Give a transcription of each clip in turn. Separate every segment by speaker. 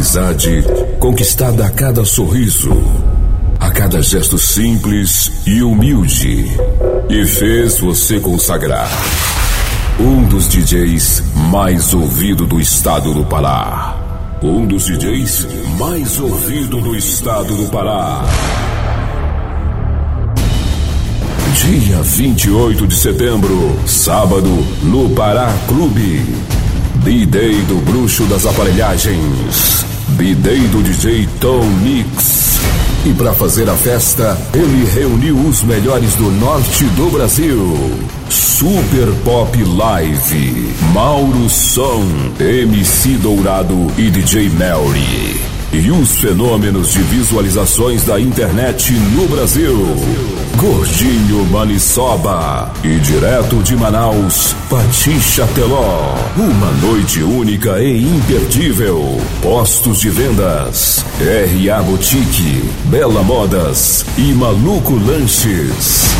Speaker 1: amizade conquistada a cada sorriso, a cada gesto simples e humilde, e fez você consagrar um dos DJs mais ouvido do estado do Pará. Um dos DJs mais ouvido do estado do Pará. Dia 28 de setembro, sábado, no Pará Clube. B-Day do Bruxo das Aparelhagens. B-Day do DJ Tom Mix. E para fazer a festa, ele reuniu os melhores do norte do Brasil. Super Pop Live, Mauro Som, MC Dourado e DJ Melry. E os fenômenos de visualizações da internet no Brasil. Gordinho Maniçoba. E direto de Manaus, Patixa Teló. Uma noite única e imperdível. Postos de vendas. RA Boutique, Bela Modas e Maluco Lanches.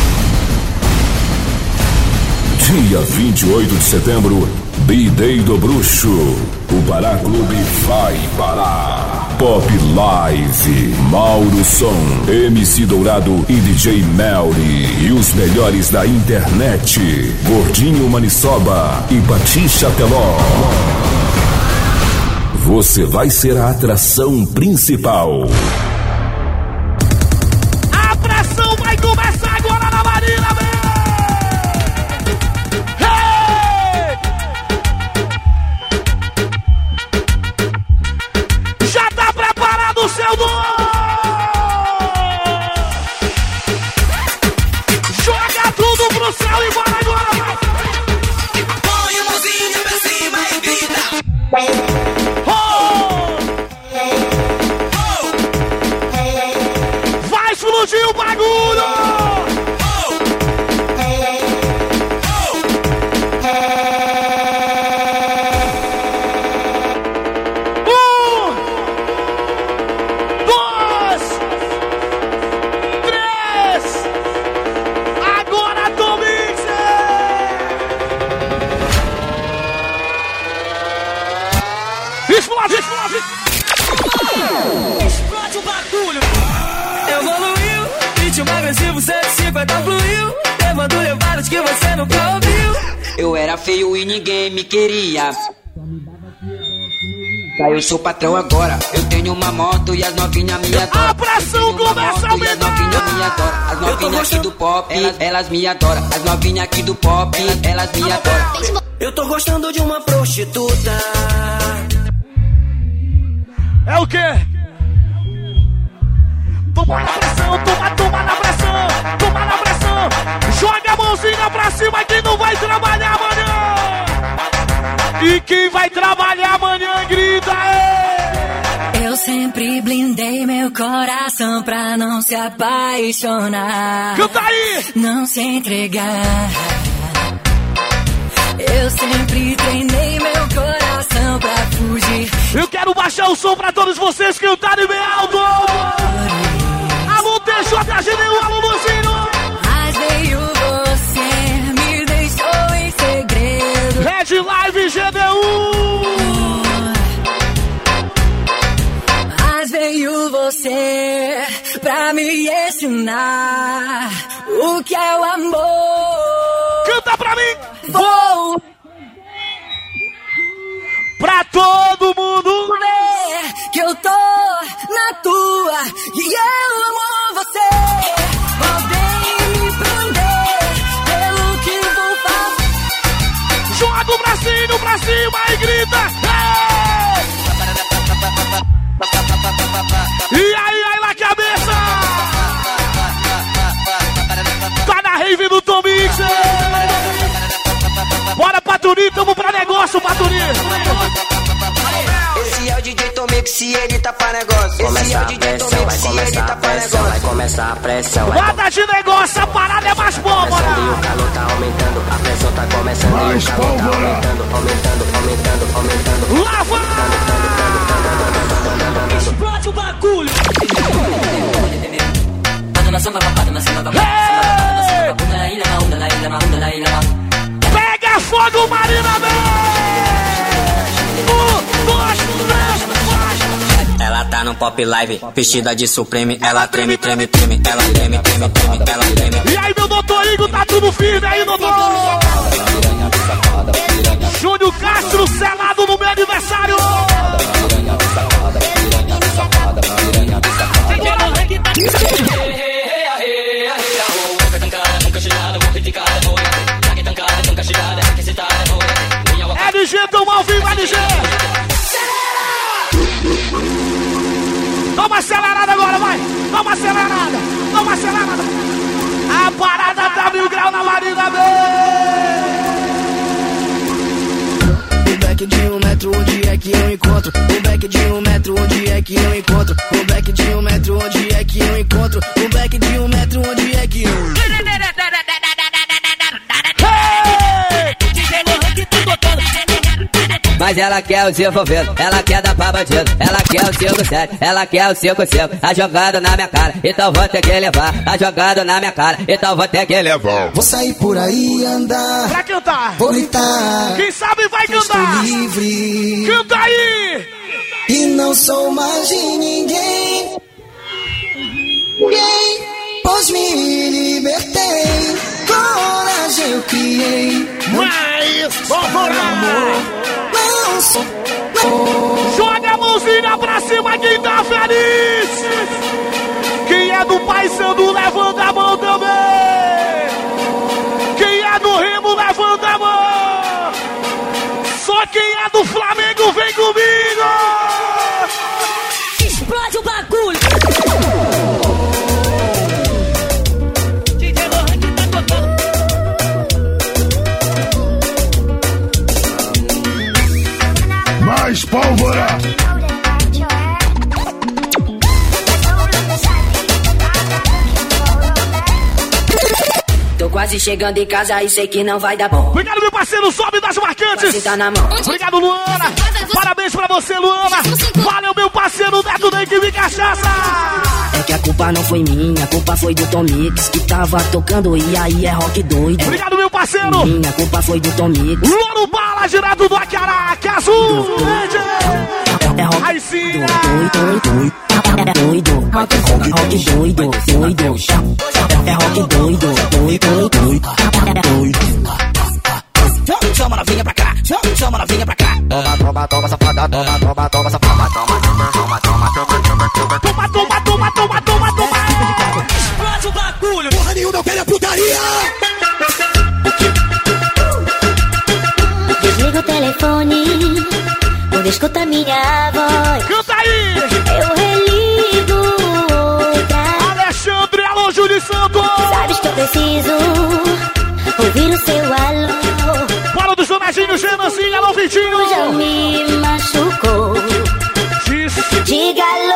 Speaker 1: Dia 28 de setembro, B-Day do Bruxo. O Pará Clube vai parar. Pop Live, Mauro Som, MC Dourado e DJ Melry. E os melhores da internet, Gordinho Maniçoba e Patixa Teló. Você vai ser a atração principal.
Speaker 2: A pressão vai começar agora na Marina,
Speaker 3: eu sou patrão agora. Eu tenho uma moto e as novinhas me adoram.
Speaker 2: A pressão começa a
Speaker 3: as novinhas me adoram. As novinhas aqui do pop, elas, elas me adoram. As novinhas aqui do pop, elas me adoram.
Speaker 4: Eu tô gostando de uma prostituta.
Speaker 2: É o quê? Toma na pressão, toma, toma na pressão, toma na pressão. Joga a mãozinha pra cima quem
Speaker 5: sempre blindei meu coração pra não se apaixonar.
Speaker 2: Canta aí!
Speaker 5: Não se entregar. Eu sempre treinei meu coração pra fugir.
Speaker 2: Eu quero baixar o som pra todos vocês cantarem bem alto. Alô, TJ, GDU, alô, Luzinho.
Speaker 5: Mas veio você, me deixou em segredo.
Speaker 2: Red Live GDU.
Speaker 5: Me ensinar o que é o amor.
Speaker 2: Canta pra mim.
Speaker 5: Vou
Speaker 2: Pra todo mundo.
Speaker 5: ver que eu tô na tua e eu amo você. Podem me prender pelo que vou fazer.
Speaker 2: Joga o bracinho pra cima e grita. Bora, Paturi, tamo pra negócio, Paturi.
Speaker 3: Esse é o DJ Tomix e ele tá pra negócio. Esse é o
Speaker 6: a
Speaker 3: DJ
Speaker 6: pressão, vai
Speaker 3: Tomix e ele
Speaker 6: começar
Speaker 3: tá
Speaker 6: a
Speaker 3: pra
Speaker 6: pressão, vai
Speaker 3: negócio.
Speaker 6: começar a pressão,
Speaker 2: Nada de negócio, a parada é mais
Speaker 6: e
Speaker 2: bora.
Speaker 6: o calor tá aumentando, a pressão tá começando e o calor tá aumentando, aumentando, aumentando, aumentando.
Speaker 2: Lá vai!
Speaker 4: Explode o bagulho.
Speaker 2: Pega fogo, Marina Bey! Um, dois, três, quatro.
Speaker 7: no pop live, vestida de supreme, ela treme, treme, treme, ela treme, treme, treme, ela treme.
Speaker 2: E aí, meu doutor Igor, tá tudo firme aí, doutor? Júnior Castro, selado no meu aniversário. LG, tamo ao vivo, LG. Toma acelerada agora, vai. Toma acelerada. Toma acelerada. A parada tá mil grau na Marina B.
Speaker 4: O back de um metro, onde é que eu encontro? O back de um metro, onde é que eu encontro? O back de um metro, onde é que eu encontro? O back de um metro, onde é que eu
Speaker 8: Mas ela quer o desenvolvido, ela quer dar pra bandido, ela quer o 5-7, ela quer o 5-5, a jogada na minha cara, então vou ter que levar, a jogada na minha cara, então vou ter que levar.
Speaker 4: Vou sair por aí andar,
Speaker 2: Pra cantar.
Speaker 4: vou gritar.
Speaker 2: Quem sabe vai
Speaker 4: Estou
Speaker 2: cantar.
Speaker 4: livre
Speaker 2: Canta aí.
Speaker 4: e não sou mais de ninguém. Ninguém, pois me libertei. Coragem eu criei.
Speaker 2: Mais pólvora.
Speaker 4: Não
Speaker 2: Joga a mãozinha pra cima quem tá feliz. Quem é do Pai Sandu, levanta a mão também. Quem é do Remo, levanta a mão. Só quem é do Flamengo, vem comigo.
Speaker 9: Quase chegando em casa e sei que não vai dar bom.
Speaker 2: Obrigado, meu parceiro, sobe das marcantes.
Speaker 9: Tá na mão.
Speaker 2: Obrigado, Luana. Parabéns pra você, Luana. Valeu, meu parceiro Neto da equipe Cachaça.
Speaker 9: É que a culpa não foi minha, a culpa foi do Tom Mix que tava tocando e aí é rock doido.
Speaker 2: Obrigado, meu parceiro.
Speaker 9: Minha culpa foi do Tom Mix.
Speaker 2: Louro Bala, direto do Acaraca Azul.
Speaker 9: É rock
Speaker 2: Aí sim.
Speaker 9: doido, doido. É doido, rock doido, doido. É rock doido, doido, doido.
Speaker 4: Chama novinha pra cá, chama, novinha pra cá. Toma, toma, toma, safada, toma, toma, toma, safada, toma, toma, toma, toma, toma, toma, toma.
Speaker 2: Toma, toma, toma, toma, toma.
Speaker 4: Explode o bagulho. Porra nenhuma, eu quero é putaria.
Speaker 10: Desliga o telefone quando escuta minha preciso ouvir o seu alô.
Speaker 2: Bola do Jonadinho, Genanzinho, alô,
Speaker 10: Já
Speaker 2: Vitinho.
Speaker 10: me machucou.
Speaker 2: Diz.
Speaker 10: Diga alô,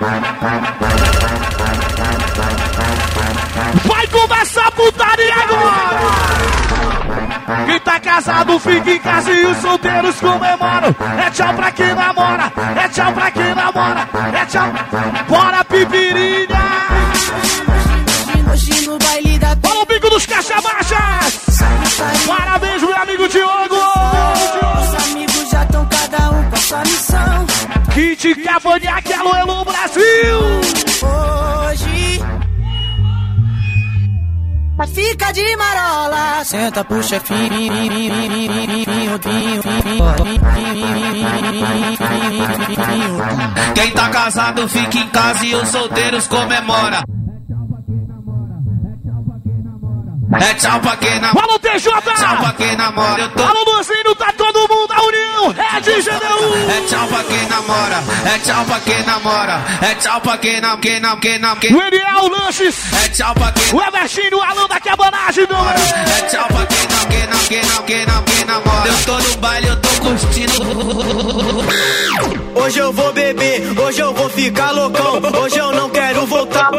Speaker 2: vai. Começar a putaria agora. Quem tá casado fica em casa e os solteiros comemoram. É tchau pra quem namora, é tchau pra quem namora, é tchau. Bora, alô, alô, Brasil!
Speaker 4: Hoje. Mas fica de marola. Senta pro chefinho.
Speaker 11: Quem tá casado fica em casa e os solteiros comemora. É tchau pra quem namora.
Speaker 2: Alô, TJ!
Speaker 11: Tchau pra quem namora. Eu tô.
Speaker 2: Alô, Luzinho, tá todo mundo a É de GDU!
Speaker 11: É tchau pra quem namora. É tchau pra quem namora. É tchau pra quem não, quem não, quem não, quem
Speaker 2: O Eliel lanches.
Speaker 12: É tchau pra quem
Speaker 2: O Evertinho, o Alan da cabanagem, não é?
Speaker 12: É tchau pra quem não, quem não, quem não, quem não, quem namora. Eu tô no baile, eu tô curtindo.
Speaker 13: Hoje eu vou beber, hoje eu vou ficar loucão. Hoje eu não quero voltar.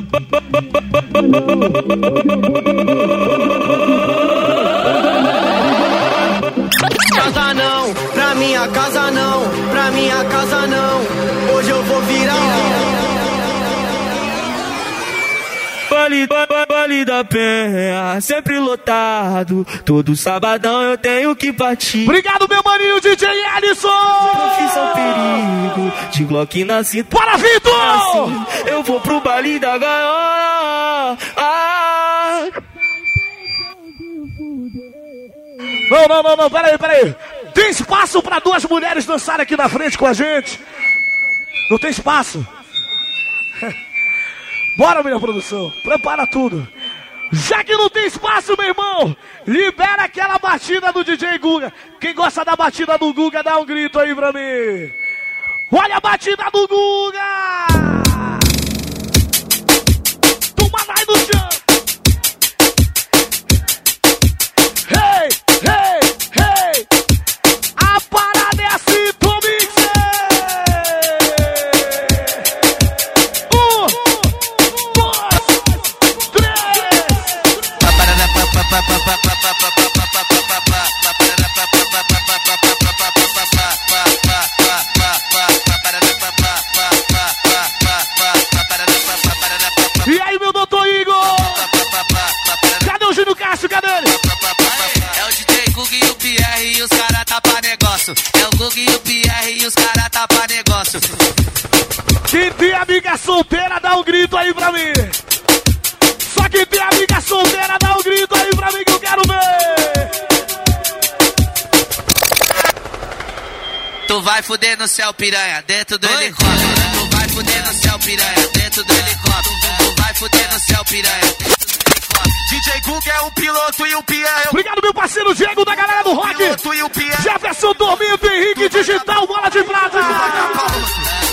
Speaker 13: Minha casa não, pra minha casa não. Hoje eu vou virar. Vale, ba- ba- vale da penha, sempre lotado. Todo sabadão eu tenho que partir.
Speaker 2: Obrigado, meu maninho DJ Alisson.
Speaker 13: Profissão perigo, de Glock na cinta.
Speaker 2: Bora, Vitor!
Speaker 13: Assim, eu vou pro baile da gaiola. Ah.
Speaker 2: Não, não, não, não, peraí, peraí. Tem espaço pra duas mulheres dançarem aqui na frente com a gente? Não tem espaço? Bora, minha produção. Prepara tudo. Já que não tem espaço, meu irmão, libera aquela batida do DJ Guga. Quem gosta da batida do Guga, dá um grito aí pra mim. Olha a batida do Guga! Toma lá no chão! Hey, hey!
Speaker 12: Gug e o Pierre e os cara tá pra negócio.
Speaker 2: Quem tem amiga solteira, dá um grito aí pra mim. Só quem tem amiga solteira, dá um grito aí pra mim que eu quero ver.
Speaker 12: Tu vai fuder no céu, piranha, dentro do helicóptero. Tu vai fuder no céu, piranha, dentro do helicóptero. Tu vai fuder no céu, piranha. DJ Gug é o piloto e o Pierre é o
Speaker 2: Obrigado, meu parceiro Diego da galera do rock.
Speaker 12: piloto e o Pierre.
Speaker 2: Jefferson Dormindo, Henrique Digital, bola de prata.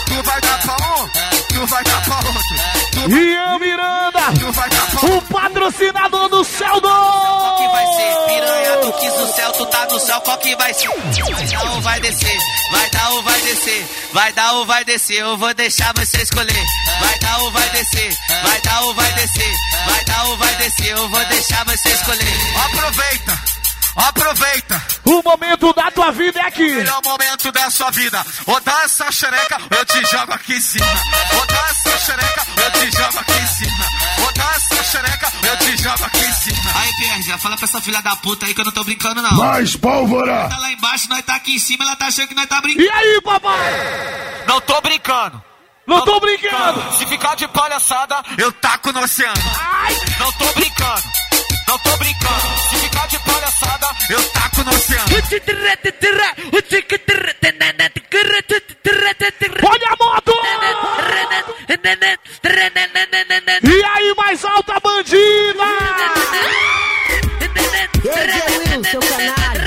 Speaker 12: Tu vai dar pra um, tu vai dar pra outro.
Speaker 2: Ian Miranda,
Speaker 12: Tu vai dar pra
Speaker 2: o patrocinador do Céu
Speaker 12: Qual que vai ser?
Speaker 2: do...
Speaker 12: Piranha, tu quis o céu, tu tá no céu, qual que vai ser? Vai dar ou vai descer? Vai dar ou vai descer? Vai dar ou vai descer? Eu vou deixar você escolher. Vai dar ou vai descer? Vai dar ou vai descer? Vai dar ou vai descer? Eu vou deixar você escolher. Aproveita! Aproveita!
Speaker 2: O momento da tua vida é aqui.
Speaker 12: Melhor momento da sua vida. Ou dá essa xereca, eu te jogo aqui em cima. Ou dá essa xereca, eu te jogo aqui em cima. Ou dá essa xereca, eu te jogo aqui em cima. Aí, Pierre, já fala pra essa filha da puta aí que eu não tô brincando, não.
Speaker 1: Mais pólvora!
Speaker 12: Tá lá embaixo, nós tá aqui em cima, ela tá achando que nós tá brincando.
Speaker 2: E aí, papai?
Speaker 12: Não tô brincando.
Speaker 2: Não tô brincando.
Speaker 12: Se ficar de palhaçada, eu taco no oceano. Não tô brincando. Não tô brincando. Se ficar de palhaçada, eu taco no oceano.
Speaker 2: Olha a moto! E aí, mais alta bandida!
Speaker 9: DJ Will, seu canário.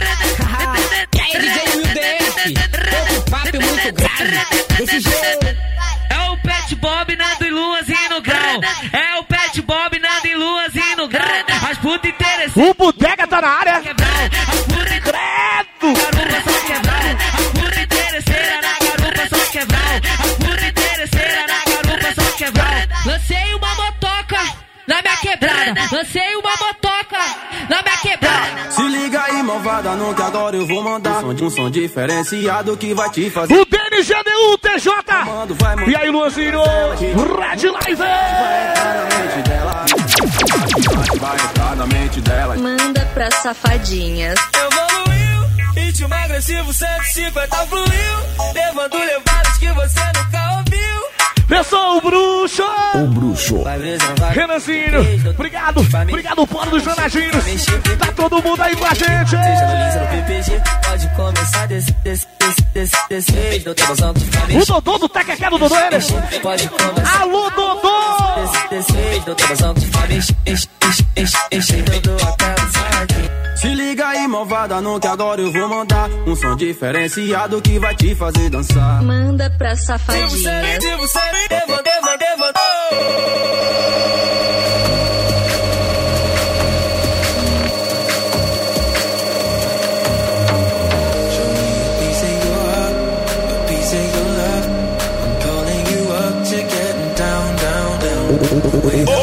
Speaker 9: E aí, DJ Will DF? Papo muito grave. Desse jeito.
Speaker 5: É o Pet Bob, Nando e Luazinho no grau. É o Pet Bob, Nando e Luazinho no grau.
Speaker 2: O Bodega tá na área. Credo!
Speaker 5: Lancei uma motoca na minha quebrada. Lancei uma motoca na minha quebrada.
Speaker 13: Se liga aí, malvada, não que agora eu vou mandar um som, um som diferenciado que vai te fazer.
Speaker 2: O DNGDU TJ!
Speaker 13: Mando, vai, mano.
Speaker 2: E aí, Luanzinho? Red Live!
Speaker 13: Vai entrar na mente dela.
Speaker 14: Manda pra safadinhas.
Speaker 15: Evoluiu, ritmo agressivo 150 fluiu, levando levadas que você nunca ouviu.
Speaker 2: Pessoal, o bruxo!
Speaker 1: O bruxo.
Speaker 2: Renanzinho, obrigado, obrigado, Polo dos Jonadinhos. Tá todo mundo aí com a gente. O Dodô do Teca Quero, Dodô, ele.
Speaker 15: Pode começar
Speaker 2: Alô, Dodô!
Speaker 15: enche, enche todo.
Speaker 13: Se liga aí, malvada, no que agora eu vou mandar um som diferenciado que vai te fazer dançar.
Speaker 14: Manda pra
Speaker 15: safadinha.
Speaker 14: Devo
Speaker 15: ser, devo ser, devo,
Speaker 2: devo, devo,
Speaker 3: Oh!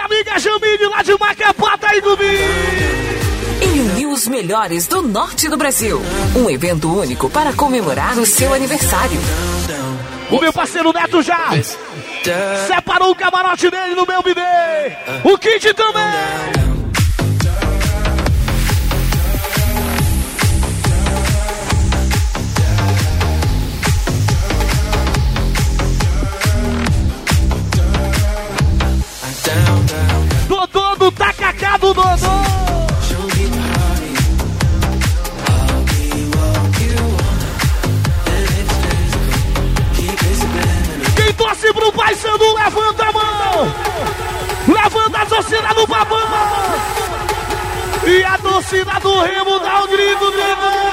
Speaker 3: minha amiga Jamile lá de Macapá tá aí comigo. E os melhores do norte do Brasil. Um evento único para comemorar o seu aniversário.
Speaker 2: O meu parceiro Neto já separou o camarote dele no meu bidê. O kit também. Do tacacá do Dodô. Quem torce pro Pai Sandu, levanta a mão! Levanta a torcida do babão! E a torcida do Remo dá o grito de meu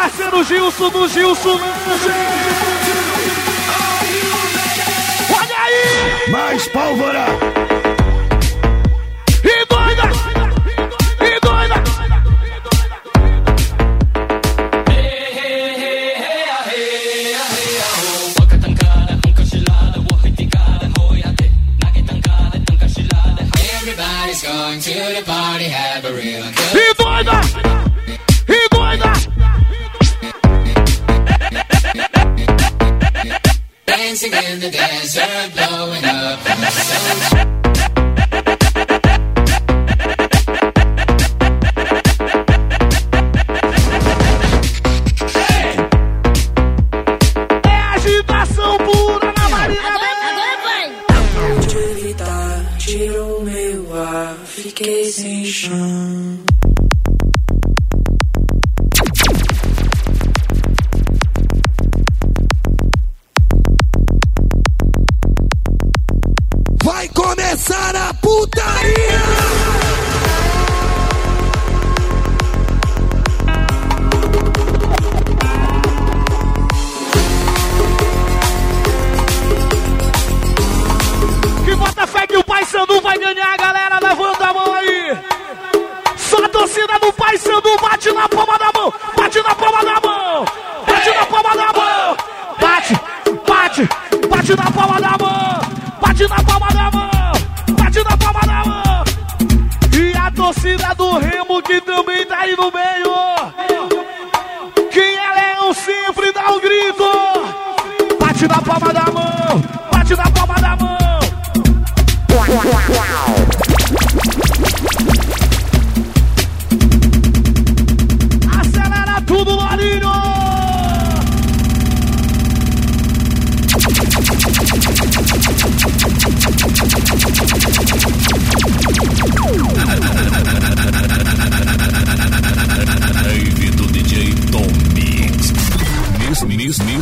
Speaker 2: parceiro Gilson do Gilson Olha aí!
Speaker 16: Mais pólvora!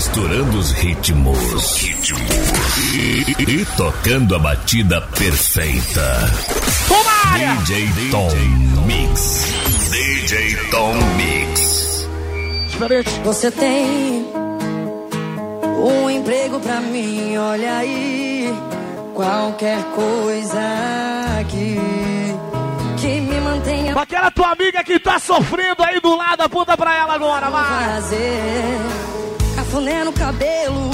Speaker 17: Misturando os ritmos. E, e tocando a batida perfeita. DJ Tom Mix. DJ Tom Mix.
Speaker 18: Você tem um emprego pra mim, olha aí. Qualquer coisa aqui que me mantenha.
Speaker 2: Aquela tua amiga que tá sofrendo aí do lado, aponta pra ela agora, vai.
Speaker 18: Fazer cafuné no cabelo,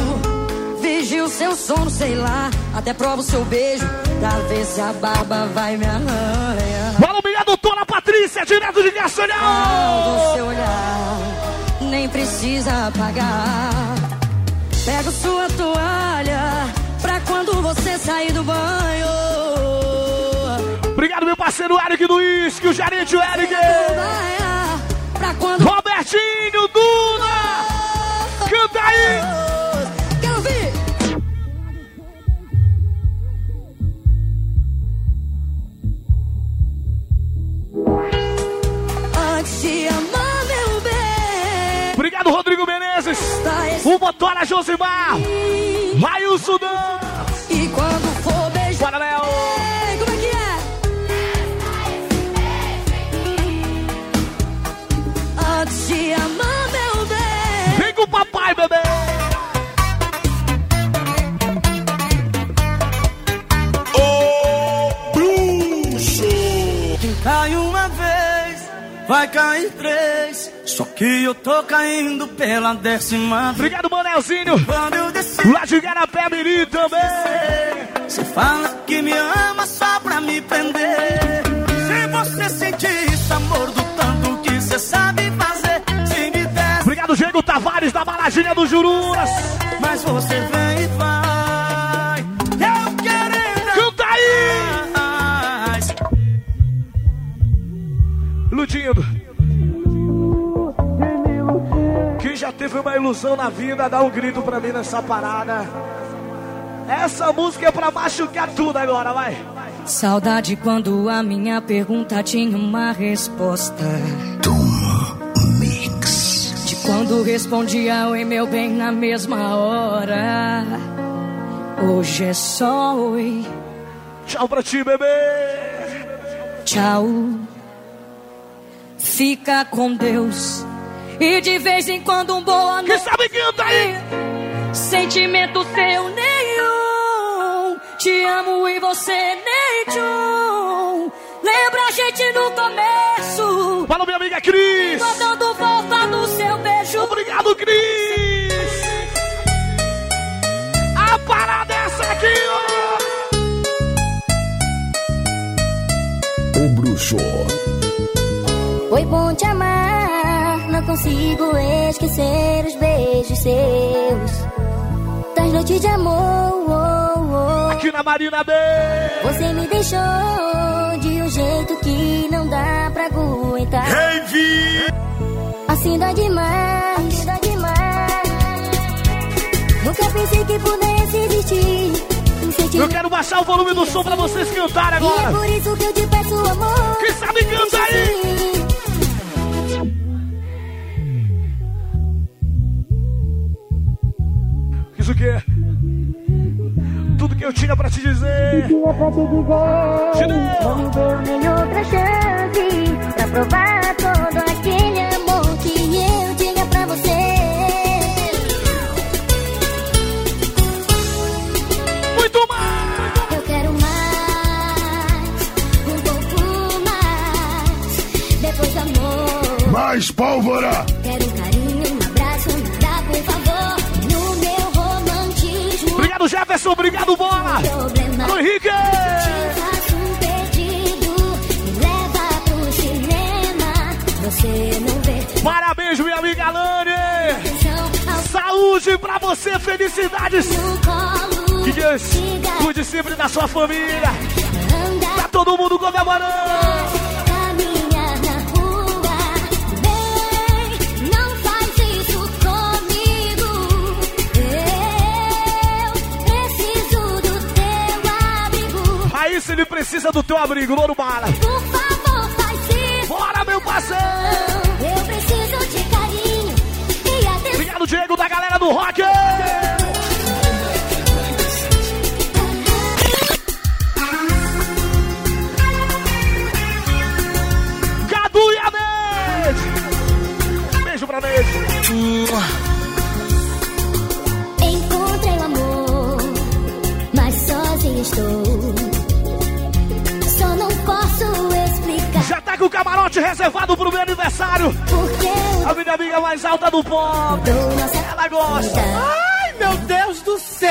Speaker 18: vigio seu sono, sei lá. Até prova o seu beijo, pra ver se a barba vai me arranhar.
Speaker 2: Fala, obrigado, Dona Patrícia, direto de Gasolhão.
Speaker 18: seu olhar nem precisa apagar. Pego sua toalha pra quando você sair do banho.
Speaker 2: Obrigado, meu parceiro Eric do Uísque, o gerente Eric.
Speaker 18: Pra quando
Speaker 2: Robertinho, Duna. Canta aí.
Speaker 18: Quero ouvir. Antes de amar meu bem.
Speaker 2: Obrigado, Rodrigo Menezes. O Motora Josimar. Maílson Dan.
Speaker 18: E quando bem.
Speaker 2: Vem com o papai, bebê.
Speaker 16: Ô bruxo!
Speaker 18: Quem cai uma vez
Speaker 19: vai cair três. Só que eu tô caindo pela décima.
Speaker 2: Obrigado, Manelzinho.
Speaker 19: Quando eu desci,
Speaker 2: Lá de Garapé Mirim também.
Speaker 19: você fala que me ama só pra me prender. Se você sentir esse amor do
Speaker 2: do Jururas.
Speaker 19: mas você vem e vai. Eu querendo
Speaker 2: Canta aí!
Speaker 19: mais.
Speaker 2: Iludindo. Quem já teve uma ilusão na vida, dá um grito pra mim nessa parada. Essa música é pra machucar tudo agora, vai.
Speaker 18: Saudade quando a minha pergunta tinha uma resposta. Quando respondia oi meu bem na mesma hora. Hoje é só oi,
Speaker 2: Tchau pra ti, bebê.
Speaker 18: tchau. Fica com Deus. E de vez em quando um boa noite.
Speaker 2: sabe canta aí?
Speaker 18: Sentimento seu nenhum. Te amo e você nem tchum. Lembra a gente no começo.
Speaker 2: Fala, minha amiga Cris.
Speaker 18: Tô dando volta.
Speaker 2: Obrigado, Cris. A parada é essa aqui, ó.
Speaker 1: O bruxo.
Speaker 14: Foi bom te amar, não consigo esquecer os beijos seus. Das noites de amor, oh, oh.
Speaker 2: Aqui na Marina B.
Speaker 14: você me deixou de um jeito que não dá pra aguentar. Assim dói demais, assim dói demais. Nunca pensei que pudesse existir
Speaker 2: Eu quero baixar o volume do som pra vocês cantarem
Speaker 14: E é
Speaker 2: agora.
Speaker 14: por isso que eu te peço amor.
Speaker 2: Quem sabe canta aí? Isso o quê? Tudo que eu tinha pra te dizer.
Speaker 14: Pra te dizer,
Speaker 2: Te deu.
Speaker 14: não me deu nem outra chance pra provar todo
Speaker 20: pólvora!
Speaker 14: quero um carinho, um abraço, nada por favor. No meu romantismo,
Speaker 2: Obrigado, Jefferson. Obrigado, Bola. Alô, Henrique.
Speaker 14: Te faço um pedido, me leva pro cinema. Você não vê
Speaker 2: Parabéns, minha amiga Lani. Saúde pra você. Felicidades. Que Deus cuide sempre da sua família. Tá todo mundo comemorando. Ele precisa do teu abrigo, Louro Bala.
Speaker 14: Por favor, faz isso.
Speaker 2: Bora, meu parceiro. Reservado pro meu aniversário. A minha amiga mais alta do pop. Ela gosta.
Speaker 19: Ai, meu Deus do céu!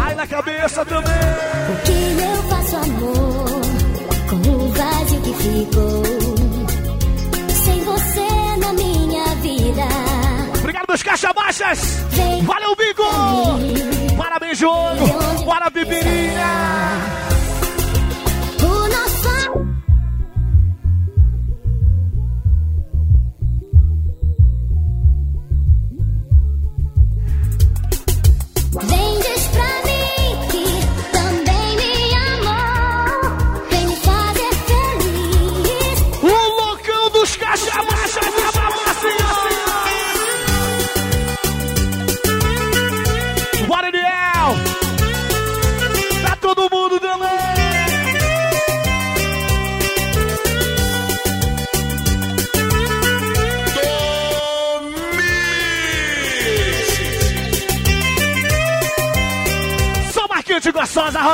Speaker 2: Ai, na cabeça também.
Speaker 14: O que eu faço, amor, com o vazio que ficou? Sem você na minha vida.
Speaker 2: Obrigado, meus caixa baixas. Valeu, Bico. Parabéns, jogo. Bora, Bibirinha.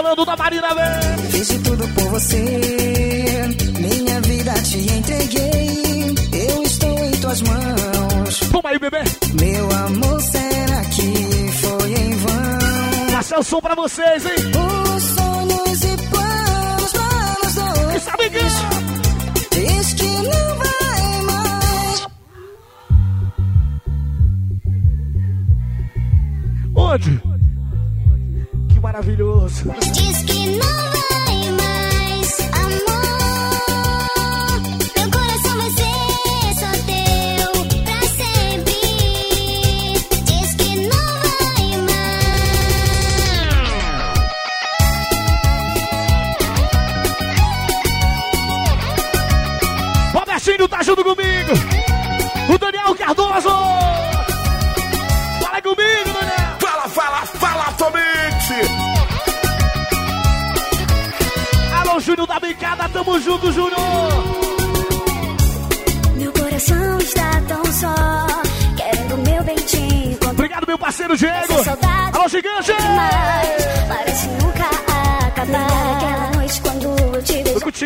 Speaker 2: falando da Marina Verde.
Speaker 15: Fiz de tudo por você, minha vida
Speaker 14: te entreguei. Eu estou em tuas mãos.
Speaker 10: Toma aí, bebê.
Speaker 14: Meu amor, será que foi em vão?
Speaker 10: Passar o som pra vocês, hein?
Speaker 14: Os sonhos e planos, planos dois.
Speaker 10: Que sabe disso?
Speaker 14: Diz que não.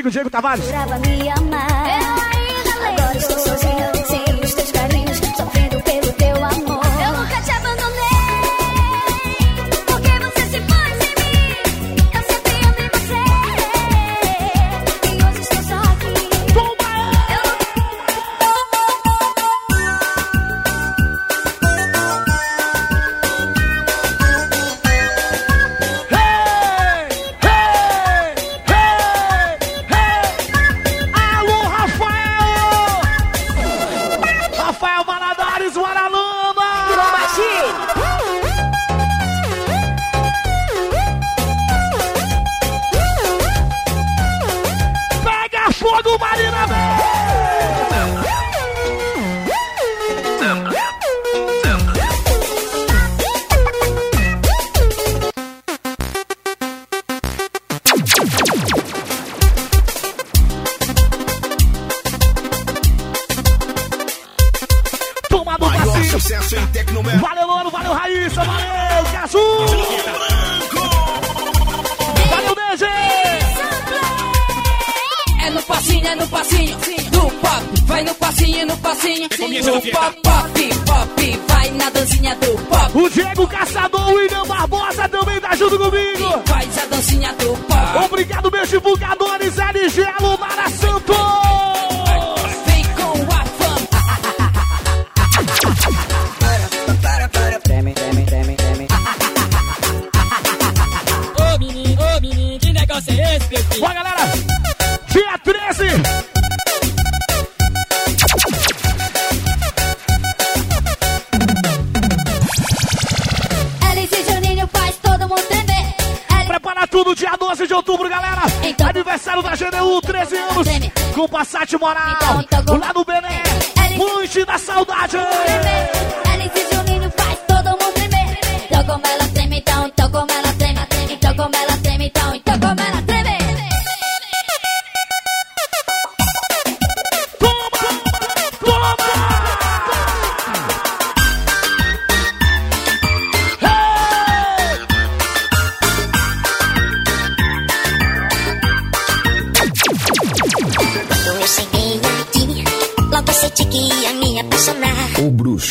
Speaker 10: O Diego Tavares.
Speaker 2: Jurava me amar.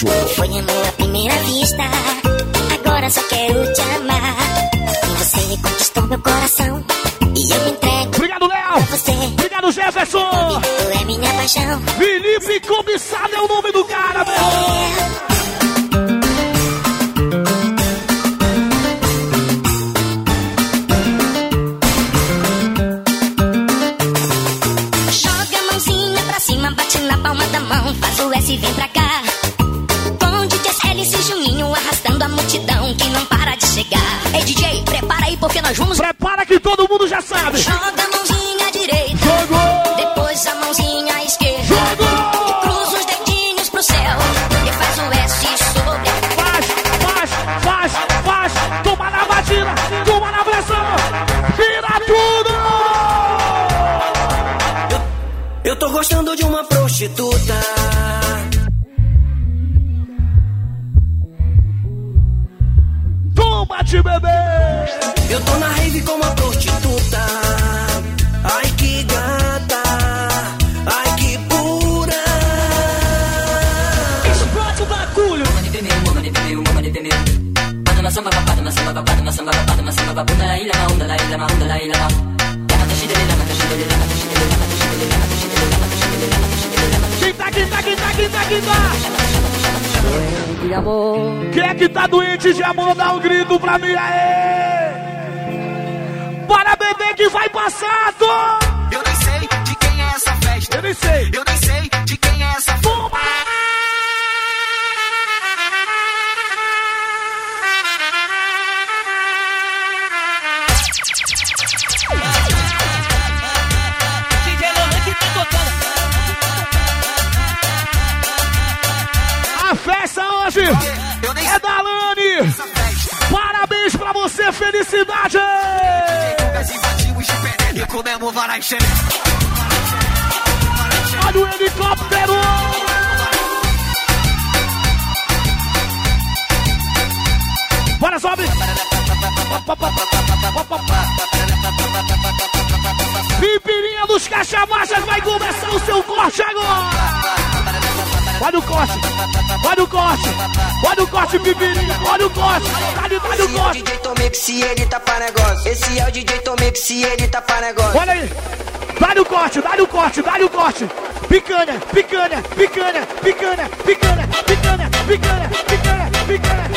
Speaker 2: Foi amor à primeira vista, agora só quero te amar. E você conquistou meu coração e eu me entrego.
Speaker 10: Obrigado, Léo! Obrigado, Jefferson!
Speaker 2: É minha paixão.
Speaker 10: Vi é
Speaker 2: da Alane! Parabéns pra você, felicidade! Olha o helicóptero! Bora, sobe! Pipirinha dos cachavachas vai começar o seu corte agora! Olha o corte! Olha o corte! Olha o corte, Pipirinha! Olha o corte! Olha, olha o
Speaker 11: Esse é o
Speaker 2: corte!
Speaker 11: DJ Tomix, se ele tá pra negócio. Esse é o DJ Tomix, se ele tá pra negócio.
Speaker 2: Olha aí! Dá-lhe o corte, dá-lhe o corte, dá-lhe o corte! Picanha, picanha, picanha, picanha, picanha, picanha, picanha, picanha, picanha!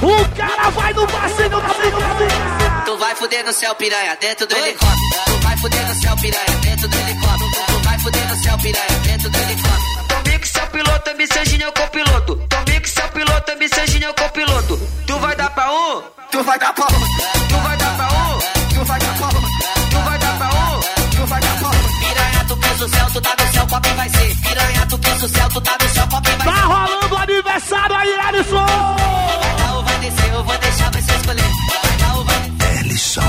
Speaker 2: O cara vai no passeio da picanha!
Speaker 12: Tu vai fuder no céu, piranha, dentro do helicóptero. Tu vai fuder no céu, piranha, dentro do helicóptero. Tu vai fuder no céu, piranha, dentro do helicóptero.
Speaker 11: Seu piloto, Ambicejinho é o copiloto. Tomix, seu piloto, Ambicejinho é o copiloto. Tu vai dar pra um?
Speaker 12: Tu vai dar pra um.
Speaker 11: Tu vai dar pra um?
Speaker 12: Tu vai dar pra um.
Speaker 11: Tu vai dar pra um?
Speaker 12: Tu vai dar pra um. Piranha, tu pensa o céu, tu tá no céu, qual vai ser? Piranha, tu pensa o céu, tu tá no céu, qual vai
Speaker 2: Tá
Speaker 12: ser?
Speaker 2: rolando o aniversário aí, Alisson!
Speaker 12: Vai dar ou vai descer, eu vou deixar você escolher. Vai dar ou vai descer.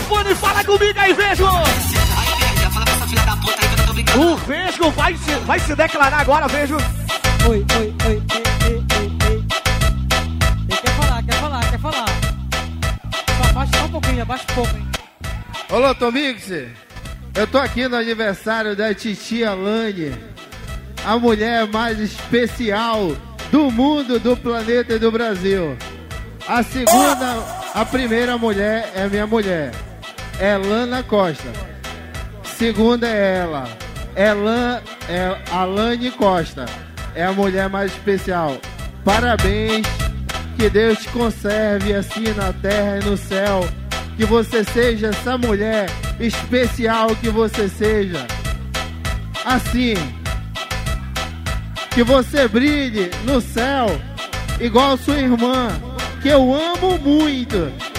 Speaker 2: Microfone e fala comigo aí, Vesgo! O Vesgo vai se, vai se declarar agora, Vesgo!
Speaker 21: Oi, oi, oi, ei, ei, ei, ei. Ele quer falar, quer falar, quer falar. Só abaixa só um pouquinho, abaixa um pouco, hein.
Speaker 22: Olá, Tomix. Eu tô aqui no aniversário da titia Lane, a mulher mais especial do mundo, do planeta e do Brasil. A segunda, a primeira mulher é minha mulher, é Lana Costa. Segunda é ela, Elan, é Alane Costa. É a mulher mais especial. Parabéns, que Deus te conserve assim na terra e no céu. Que você seja essa mulher especial que você seja. Assim. Que você brilhe no céu igual sua irmã, que eu amo muito.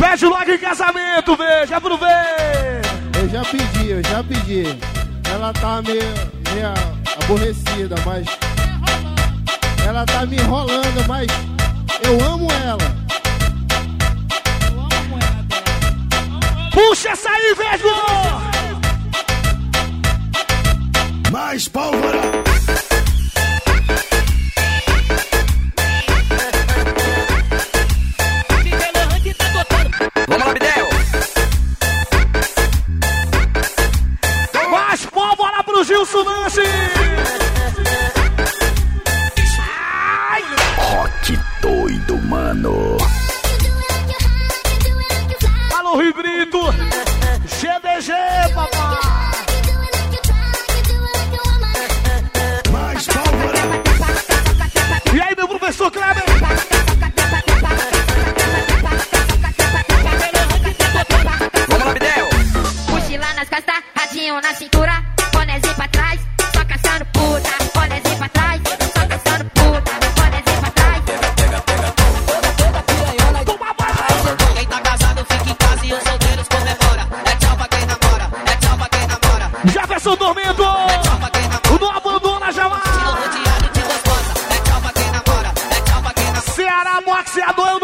Speaker 2: Pede logo em casamento, veja, pro ver!
Speaker 22: Eu já pedi, eu já pedi. Ela tá meio, meio aborrecida, mas. Ela tá me enrolando, mas eu amo ela.
Speaker 2: Puxa essa aí, Vesgo!
Speaker 20: Mais pólvora.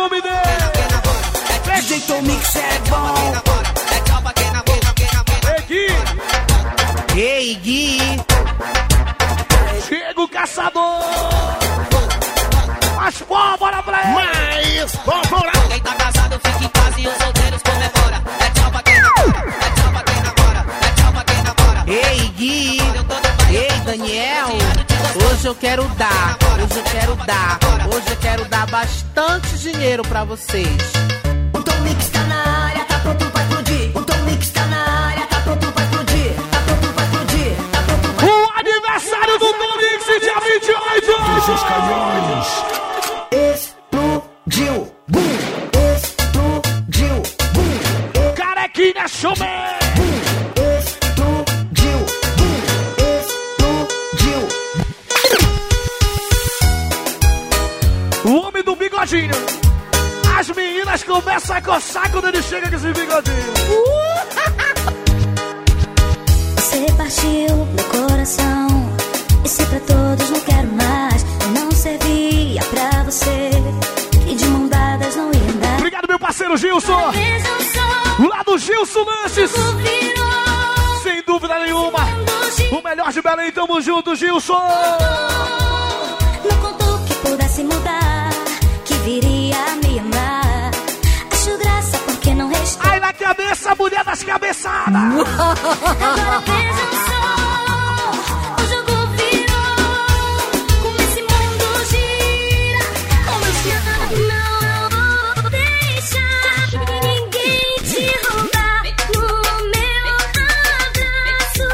Speaker 2: nome dele. DJ Tomix é
Speaker 20: bom. Ei, Gui.
Speaker 2: Ei, Gui. Chega o caçador.
Speaker 20: Mais
Speaker 14: pô, bora pra ele. Mas bora.
Speaker 12: Quem tá casado fica em casa e os solteiros comemora. É tchau pra quem namora. É tchau pra quem namora. É tchau pra quem namora.
Speaker 19: Ei, Gui.
Speaker 12: Ei, Daniel.
Speaker 23: Hoje eu quero dar hoje eu quero dar, hoje eu quero dar bastante dinheiro pra vocês.
Speaker 18: O Tom Mix tá na área, tá pronto pra explodir. O Tom Mix tá na área, tá pronto pra explodir. Tá pronto pra explodir. Tá pronto pra
Speaker 2: O aniversário do Domingos, dia 28!
Speaker 20: Os canhões.
Speaker 2: A coçar quando ele chega com esse bigodinho.
Speaker 14: Você partiu meu coração. E se pra todos não quero mais, eu não servia pra você. E de mão dadas não ia andar.
Speaker 2: Obrigado, meu parceiro Gilson. Lá do Gilson Lanches. Sem dúvida nenhuma. O melhor de Belém, tamo junto, Gilson.
Speaker 14: Não contou que pudesse mudar, que viria a
Speaker 2: Ai, na cabeça, mulher das cabeçadas.
Speaker 14: Agora vejam só, o jogo virou. Como esse mundo gira, como amo. Não vou deixar ninguém te roubar. No meu abraço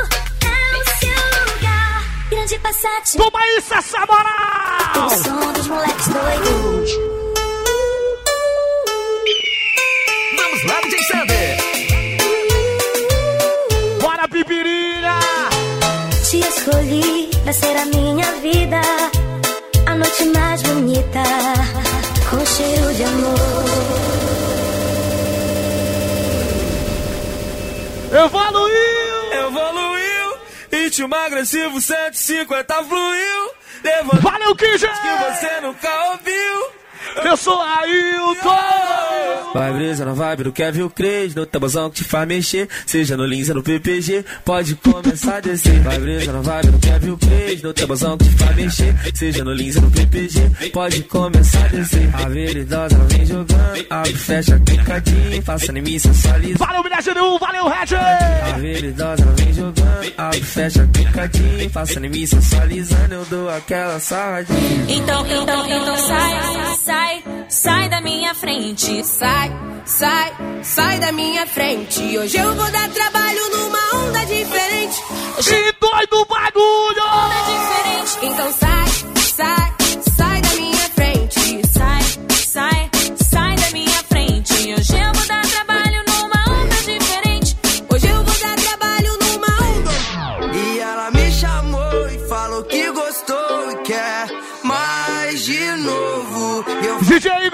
Speaker 14: é o seu lugar. Grande Passat.
Speaker 2: Toma isso, essa moral!
Speaker 14: Pra ser a minha vida, a noite mais bonita, com cheiro de amor.
Speaker 13: Evoluiu! Evoluiu! Ritmo agressivo 150 fluiu! Levanta
Speaker 2: Valeu, Kija!
Speaker 13: que você nunca ouviu!
Speaker 2: Eu sou Ailton!
Speaker 13: Vai brisa na vibe do Kevin Cres, no tabuzão que te faz mexer, seja no Lins ou no PPG, pode começar a descer. Vai brisa na vibe do Kevin Cres, no tabuzão que te faz mexer, seja no Lins ou no PPG, pode começar a descer. A veridosa ela vem jogando, abre, fecha, clicadinho, faça em mim sensualizar.
Speaker 2: Valeu, Milha GDU! Valeu, Red!
Speaker 13: A veridosa ela vem jogando, abre, fecha, clicadinho, faça em mim sensualizando, eu dou aquela sarradinha.
Speaker 5: Então, então, então sai, sai, sai da minha frente. Sai, sai, sai da minha frente. Hoje eu vou dar trabalho numa onda diferente. Hoje
Speaker 2: E doido bagulho!
Speaker 5: onda diferente. Então sai, sai,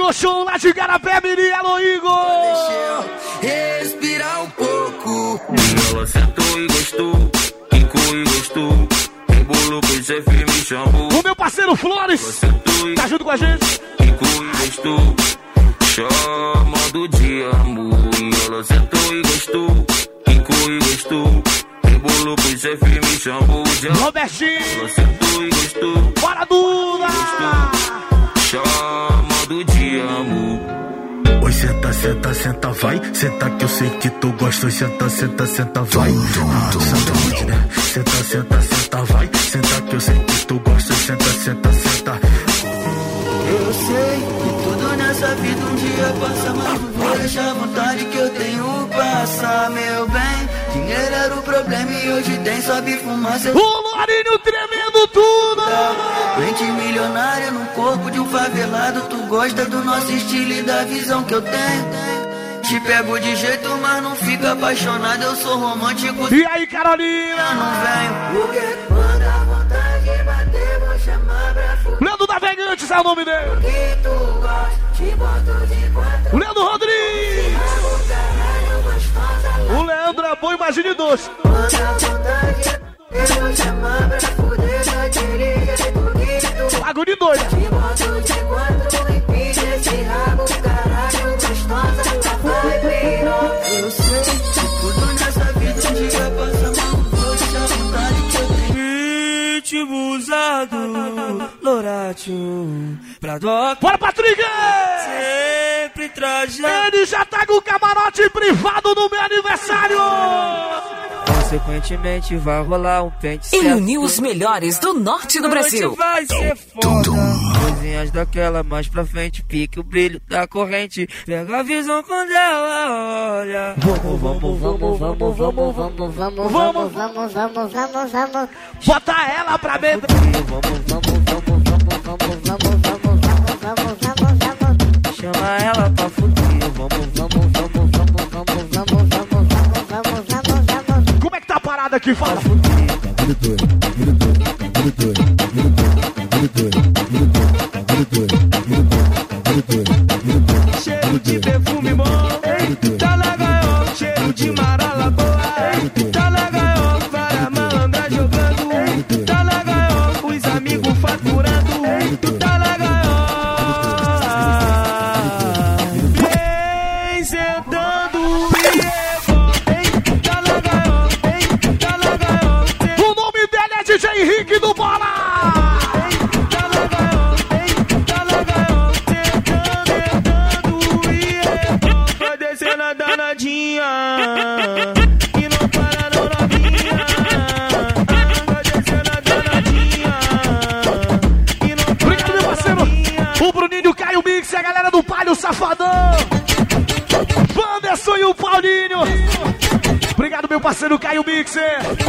Speaker 2: Igor Show lá de Garapé, Mirielo Igor!
Speaker 15: respirar um pouco.
Speaker 13: Ela sentou e gostou, quicou e gostou. Rebolou pro chefe me chamou.
Speaker 2: O meu parceiro Flores tá junto com a gente.
Speaker 13: Quicou e gostou, chamando de amor. E ela sentou e gostou, quicou e gostou. Rebolou pro chefe me chamou.
Speaker 2: Robertinho!
Speaker 13: Ela sentou e gostou,
Speaker 2: Bora, Duda!
Speaker 13: Chamando de amor.
Speaker 20: Oi, senta, senta, senta, vai. Senta que eu sei que tu gosta. Oi, senta, senta, senta, vai. Ah, sabe né? Senta, senta, senta, vai. Senta que eu sei que tu gosta. Oi, Senta, senta, senta.
Speaker 15: Eu sei que tudo nessa vida um dia passa, mas não vou deixar a vontade que eu tenho passar, meu bem. Dinheiro era o problema e hoje tem, sabe fumar seu.
Speaker 2: O Lourinho tremendo tudo!
Speaker 15: Mente milionária no corpo de um favelado. Tu gosta do nosso estilo e da visão que eu tenho. Te pego de jeito, mas não fica apaixonado. Eu sou romântico.
Speaker 2: E aí, Carolina?
Speaker 15: Não venho. Porque quando a vontade bater, vou chamar pra fuder.
Speaker 2: Leandro Navegantes é o nome dele.
Speaker 15: Que tu gosta, te boto de quatro.
Speaker 2: Leandro Rodrigues! O Leandro é bom, imagine dois.
Speaker 15: Quando a vontade
Speaker 2: de doido.
Speaker 13: Ritmo usado, Loratio, pra doc.
Speaker 2: Bora, Patrick!
Speaker 13: Sempre trajando.
Speaker 2: Ele já tá com o camarote privado no meu aniversário!
Speaker 13: Consequentemente vai rolar um pente certo.
Speaker 3: uniu os melhores do norte do Brasil.
Speaker 13: Vai ser foda. Coisinhas daquela mais pra frente, pique o brilho da corrente. Pega a visão quando ela olha. Vamos, vamos, vamos, vamos, vamos, vamos, vamos,
Speaker 2: Vamos, vamos, vamos, vamos, vamos. Bota ela pra dentro.
Speaker 13: Chama ela pra fuder. Vamos, vamos, vamos, vamos, vamos, vamos, vamos, vamos, vamos.
Speaker 2: Como é que tá a parada aqui? Fala.
Speaker 24: Cheiro de perfume bom, tá legal, cheiro de marala boa, tá legal, para malandra jogando, tá legal, os amigos faturando, tá legal.
Speaker 2: Mixer.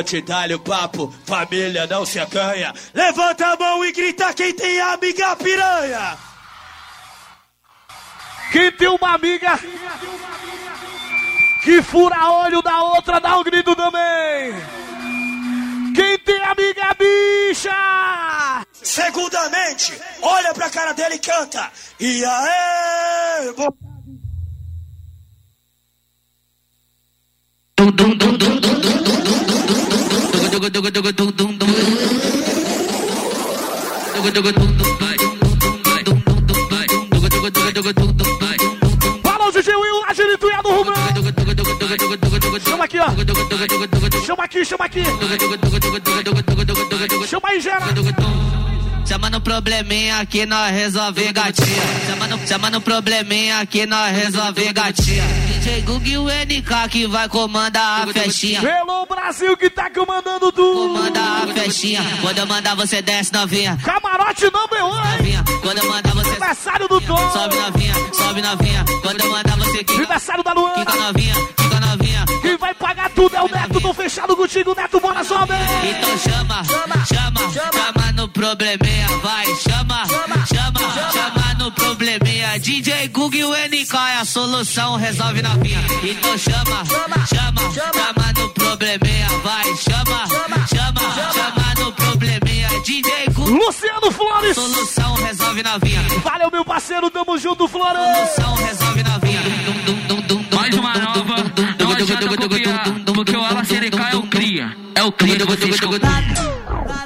Speaker 24: Vou te dar o papo, família não se acanha. Levanta a mão e grita quem tem amiga piranha.
Speaker 2: Quem tem uma amiga que fura olho da outra, dá um grito também. Quem tem amiga bicha?
Speaker 24: Segundamente, olha pra cara dele e canta. E aê, bo-
Speaker 2: Fala, DJ Will, de Lituia do Rubro. Chama aqui, ó. Chama aqui, chama aqui. Chama aí, Gera.
Speaker 12: Chama no probleminha que nós resolve gatinha. Chama no, chama no probleminha que nós resolve gatinha. DJ Google e o NK que vai comandar a festinha.
Speaker 2: Pelo Brasil que tá comandando tudo.
Speaker 12: Comanda a festinha. Quando eu mandar você desce novinha.
Speaker 2: Camarote number one.
Speaker 12: Quando eu mandar você
Speaker 2: Aniversário do Tom.
Speaker 12: sobe novinha, sobe novinha. Quando eu mandar você
Speaker 2: Aniversário da Luana.
Speaker 12: quica novinha, quica novinha.
Speaker 2: Quem vai pagar tudo é o Neto. Tô fechado contigo, Neto. Bora, sobe.
Speaker 12: Então chama, chama, chama, no probleminha, vai, chama, chama, chama, no probleminha. DJ Google e o NK é a solução, resolve na vinha. Então chama, chama, chama no probleminha, vai, chama, chama, chama no probleminha. DJ Google,
Speaker 2: Luciano Flores.
Speaker 12: solução, resolve na vinha.
Speaker 2: Valeu, meu parceiro. Tamo junto, Flores.
Speaker 12: Solução, resolve na vinha.
Speaker 25: Mais uma nova, adianta copiar, porque o Alacericá é o cria. É o cria que vocês.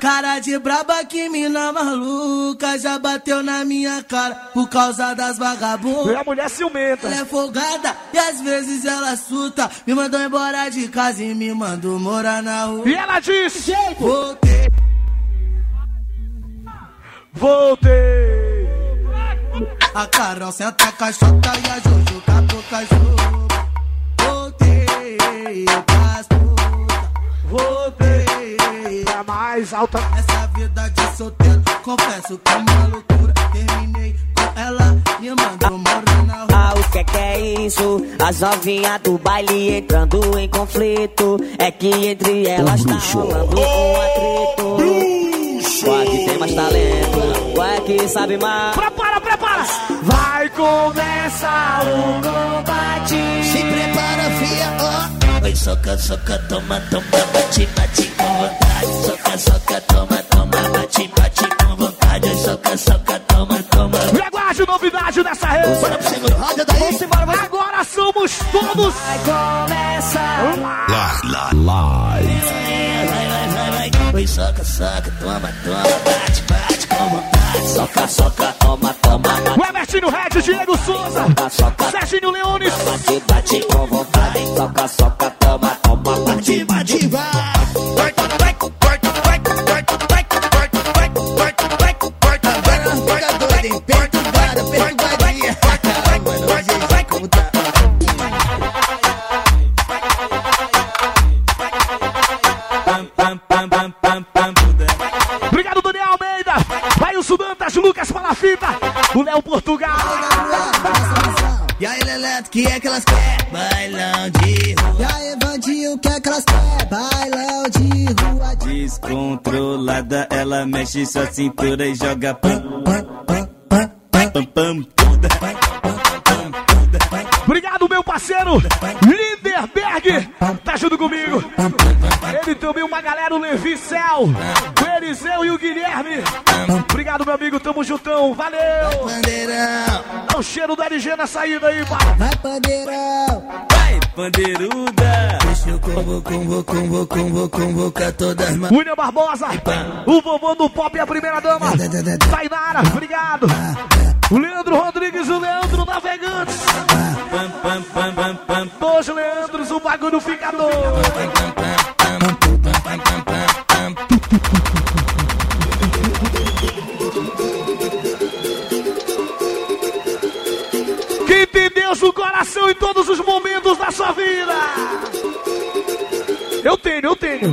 Speaker 24: Cara de braba que mina maluca já bateu na minha cara por causa das vagabundas.
Speaker 2: É a mulher ciumenta.
Speaker 24: Ela é folgada e às vezes ela suta. Me mandou embora de casa e me mandou morar na rua.
Speaker 2: E ela disse:
Speaker 24: Voltei.
Speaker 2: voltei.
Speaker 26: A Carol senta a caixota e a Jojo catuca as
Speaker 2: mais alta.
Speaker 26: Essa vida de solteiro, confesso que é uma loucura. Terminei com ela, me mandou morar na rua.
Speaker 9: Ah, o que é que é isso? As novinhas do baile entrando em conflito. É que entre elas tá rolando um atrito. Qual é que tem mais talento? Qual é que sabe mais?
Speaker 2: Prepara, prepara! Vai começar o combate.
Speaker 26: Se prepara, fia, ó. Oi, soca, soca, toma, toma, bate, bate com vontade. Soca, soca, toma, toma, bate, bate com vontade. Soca, soca, toma, toma.
Speaker 2: E aguarde novidade nessa rede.
Speaker 26: Bora pro segundo roda daí.
Speaker 2: Vamos embora, vai. Agora somos todos.
Speaker 9: Vai começar.
Speaker 26: Vai, vai, vai, vai. Oi, soca, soca, toma, toma, bate, bate com vontade. Soca, soca, toma, toma, bate.
Speaker 2: O Evertinho Red, Diego Souza. Serginho Leones.
Speaker 26: Bate, bate com vontade. Soca, soca, toma, toma, bate, bate. Vai,
Speaker 2: O Léo Portugal.
Speaker 26: E aí, Leleto, que é que elas querem? Bailão de rua. E aí, Vandinho, que é que elas querem? Bailão de rua.
Speaker 24: Descontrolada, ela mexe sua cintura e joga pam, pam, pam, pam, pam, pam, toda.
Speaker 2: Obrigado, meu parceiro Linderberg. Tá junto comigo. Ele também, uma galera, o Levi Cel, o Eliseu e o Guilherme. Obrigado, meu amigo. Tamo juntão. Valeu. Dá o cheiro da LG na saída aí, pai.
Speaker 26: Vai, pandeirão.
Speaker 24: Vai, bandeiruda.
Speaker 26: Deixa eu convo, convo, convo, convo, convocar todas as
Speaker 2: William Barbosa, o vovô do pop e a primeira dama. Tainara, obrigado. O Leandro Rodrigues, o Leandro Navegantes. Dois Leandros, o bagulho fica doido. Coração em todos os momentos da sua vida. Eu tenho, eu tenho.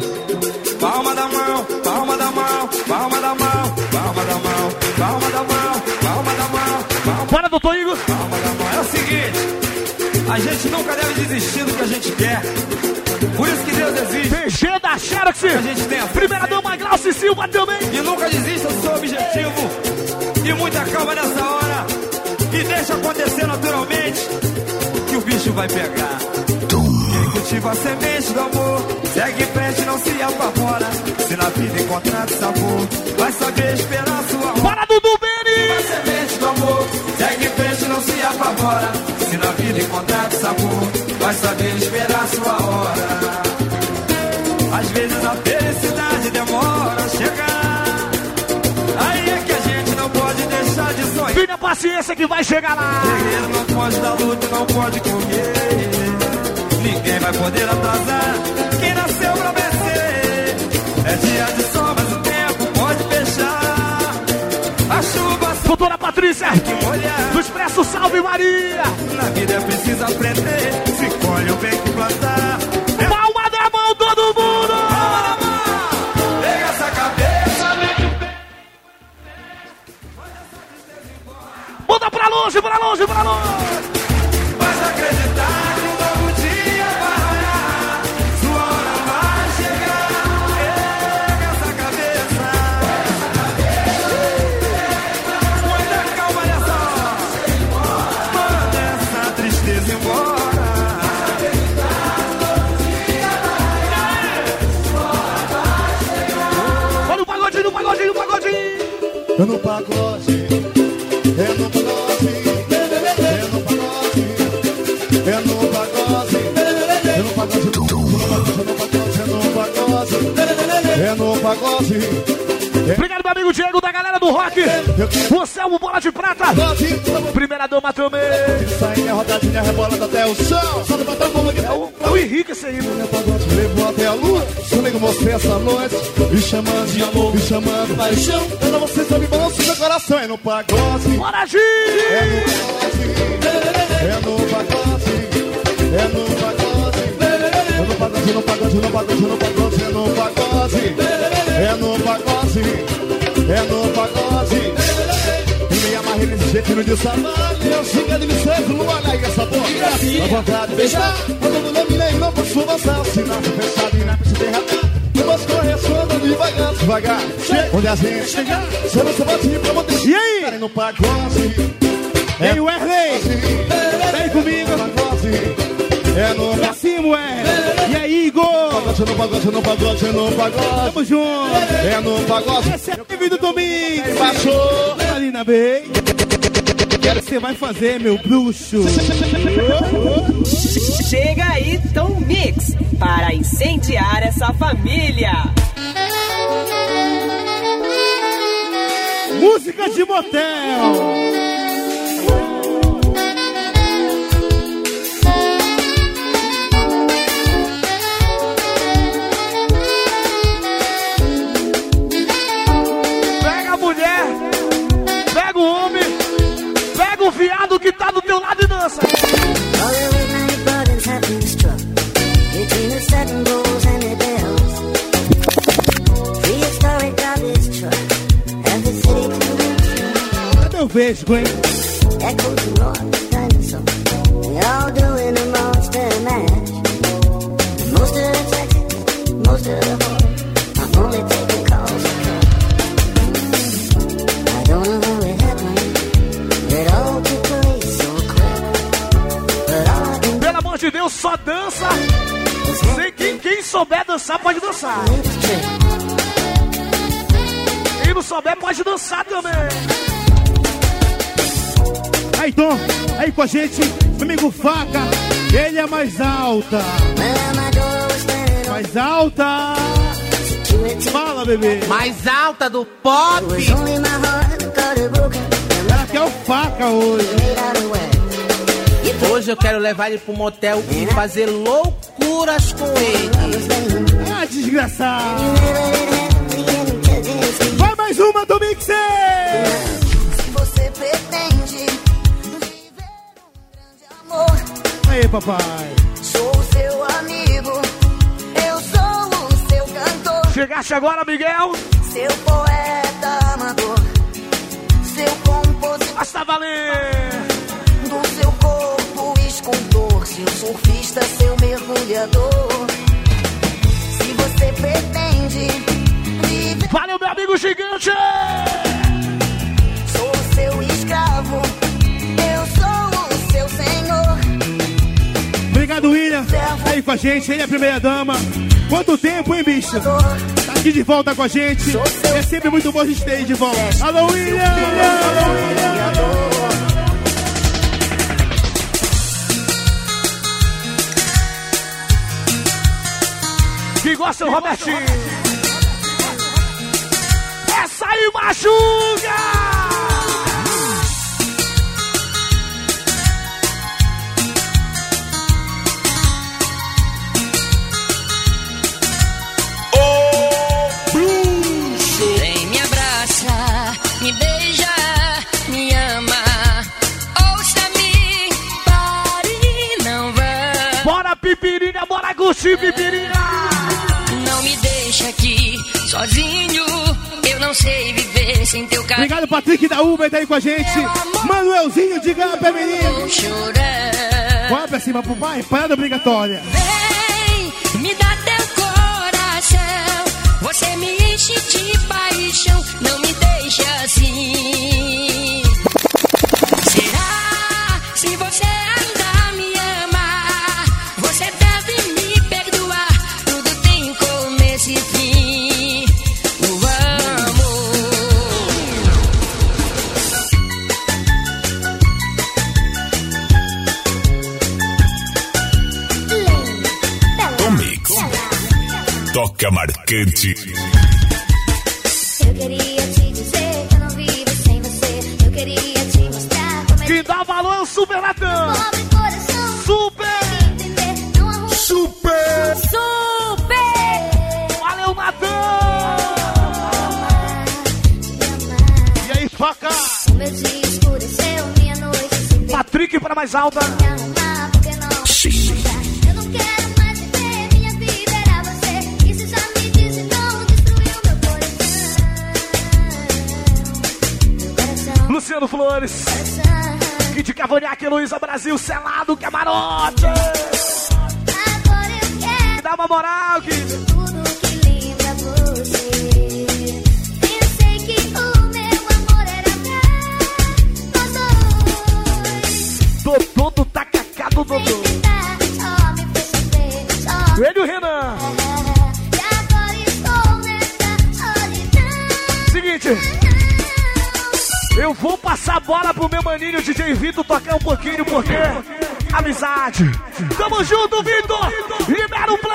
Speaker 24: Palma da mão, palma da mão, palma da mão, palma da mão, palma da mão, palma da mão, palma
Speaker 2: Bora, doutor Igor.
Speaker 24: palma da mão. É o seguinte, a gente nunca deve desistir do que a gente quer. Por isso que Deus existe.
Speaker 2: PG da Xerox.
Speaker 24: A gente tem a
Speaker 2: Primeira dama, Glaucia Silva também.
Speaker 24: E nunca desista do seu objetivo. E muita calma nessa hora. E deixa acontecer naturalmente. Bicho vai pegar. Quem cultiva a semente do amor. Segue em frente, não se apavora. Se na vida encontrar sabor, vai saber esperar sua hora.
Speaker 2: Bora, Dudu
Speaker 24: A
Speaker 2: Beni.
Speaker 24: semente do amor. Segue em frente, não se apavora. Se na vida encontrar sabor, vai saber esperar sua hora. Às vezes a felicidade demora a chegar.
Speaker 2: Paciência que vai chegar lá.
Speaker 24: Guerreiro não pode dar luta, não pode correr. Ninguém vai poder atrasar quem nasceu pra vencer. É dia de sol, mas o tempo pode fechar. A chuva só
Speaker 2: Doutora Patrícia. Do Expresso Salve Maria.
Speaker 24: Na vida é preciso aprender. Se colhe o bem que plantar.
Speaker 2: Longe, pra longe, longe.
Speaker 26: Pagode,
Speaker 2: Obrigado, meu amigo Diego, da galera do rock. O Selmo Bola de Prata. Primeira dama também.
Speaker 26: sai minha rodadinha rebolando até o chão, só no que
Speaker 2: É o, é o Henrique esse aí,
Speaker 26: pagode levou até a lua,
Speaker 27: falei com você essa noite, me chamando de amor, me chamando de paixão. Quando você sabe se meu coração é no pagode.
Speaker 28: Bora, Gi!
Speaker 27: É no pagode, é no pagode, é no pagode. É no pagode, no pagode, no pagode, no pagode, é no pagode. É no pagode, é no pagode. E me amarrei nesse jeitinho de saudade. Eu sigo de licença, olha aí essa boca. A vontade de beijar, quando não lembro, não posso avançar. Se não fechado e na pista tem radar. Eu posso correr só andando devagar, devagar. Onde a gente chegar, só não sou batido pra manter.
Speaker 28: E aí?
Speaker 27: Cara, no pagode.
Speaker 28: Ei, Wesley! Vem comigo!
Speaker 27: É no
Speaker 28: Pra cima, Wesley!
Speaker 27: Pagode, no pagode, no pagode, no pagode.
Speaker 28: Tamo junto!
Speaker 27: É no pagode.
Speaker 28: Esse é o vídeo do Domingos!
Speaker 27: Baixou.
Speaker 28: Marina Bey! Quero que você vai fazer, meu bruxo!
Speaker 29: Chega aí, Tom Mix, para incendiar essa família.
Speaker 28: Música de motel! Vesgo, hein? Com a gente, meu amigo Faca, ele é mais alta. Mais alta. Fala, bebê.
Speaker 26: Mais alta do pop.
Speaker 28: Ela quer o Faca hoje.
Speaker 26: Hoje eu quero levar ele pro motel e fazer loucuras com ele.
Speaker 28: Ah, desgraçado. Vai mais uma do Mixer. Papai.
Speaker 14: Sou o seu amigo, eu sou o seu cantor,
Speaker 28: Chegaste agora, Miguel.
Speaker 14: seu poeta amador, seu compositor.
Speaker 28: Basta valer!
Speaker 14: Do seu corpo escultor, seu surfista, seu mergulhador. Se você pretende viver,
Speaker 28: Valeu, meu amigo gigante! Obrigado, William. Tá aí com a gente, ele é a primeira dama. Quanto tempo, hein, bicho? Tá aqui de volta com a gente. É sempre muito bom a gente ter ele de volta. Alô, William! Alô, William! Que gosta do Robertinho. Essa aí machuca! Gucci, pipirinha!
Speaker 4: Não me deixa aqui sozinho. Eu não sei viver sem teu carinho.
Speaker 28: Obrigado, Patrick da Uber, tá aí com a gente. Manuelzinho, diga pra menino.
Speaker 4: Chorar.
Speaker 28: Bora pra cima pro pai, parada obrigatória.
Speaker 4: Vem, me dá teu coração. Você me enche de paixão. Não me deixa assim. Será? Se você
Speaker 30: marcante.
Speaker 14: Eu queria te dizer que eu não vivo sem você. Eu queria te mostrar como é
Speaker 28: dá valor é o Super Natan. Super!
Speaker 14: Super!
Speaker 28: Super!
Speaker 4: Valeu, Natan! E aí, faca?
Speaker 14: Patrick para mais alta. Luciano Flores. Kid Cavaniac, Luísa Brasil, selado, camarote.
Speaker 4: Agora eu quero.
Speaker 14: Me Dá uma moral, Kid. Fala pro meu maninho DJ Vitor tocar um pouquinho, porque amizade. Tamo junto, Vitor! Libera o play!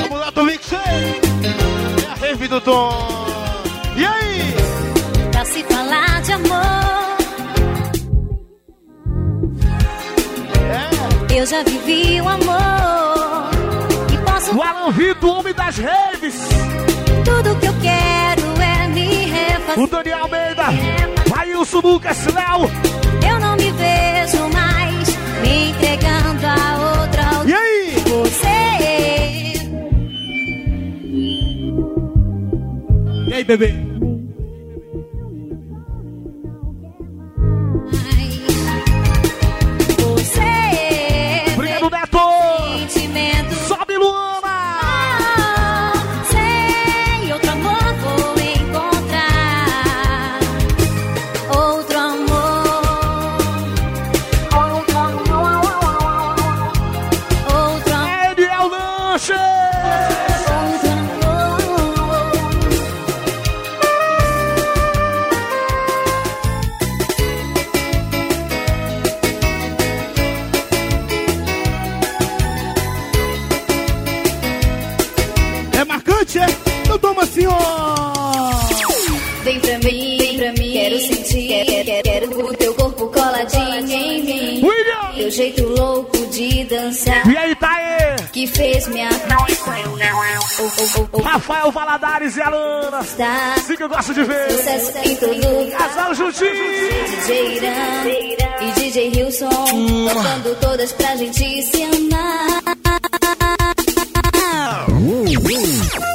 Speaker 28: Vamos lá, Domingos! É a rave do Tom! E aí?
Speaker 4: Pra se falar de amor. É. Eu já vivi o amor.
Speaker 14: Henri do Homem das Redes.
Speaker 4: Tudo que eu quero é me refazer.
Speaker 14: O Daniel Almeida, Ailson Lucas Léo.
Speaker 4: Eu não me vejo mais me entregando a outra. outra
Speaker 28: e aí?
Speaker 4: Você.
Speaker 14: E aí,
Speaker 4: bebê?
Speaker 14: Léo Valadares e a
Speaker 4: Está
Speaker 14: Sim que eu gosto de ver.
Speaker 4: Sucesso.
Speaker 14: Casal juntinho.
Speaker 4: DJ Irã e DJ Hilson. Tocando todas pra gente se amar. Uh, uh.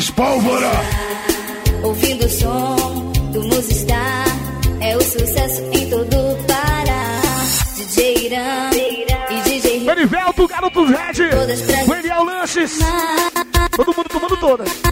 Speaker 16: mais pólvora.
Speaker 4: Ouvindo o som do Musistar, é o sucesso em todo o Pará. DJ Irã e DJ Rio.
Speaker 14: Anivelto, garoto Red, Eliel Lanches, todo mundo tomando todas.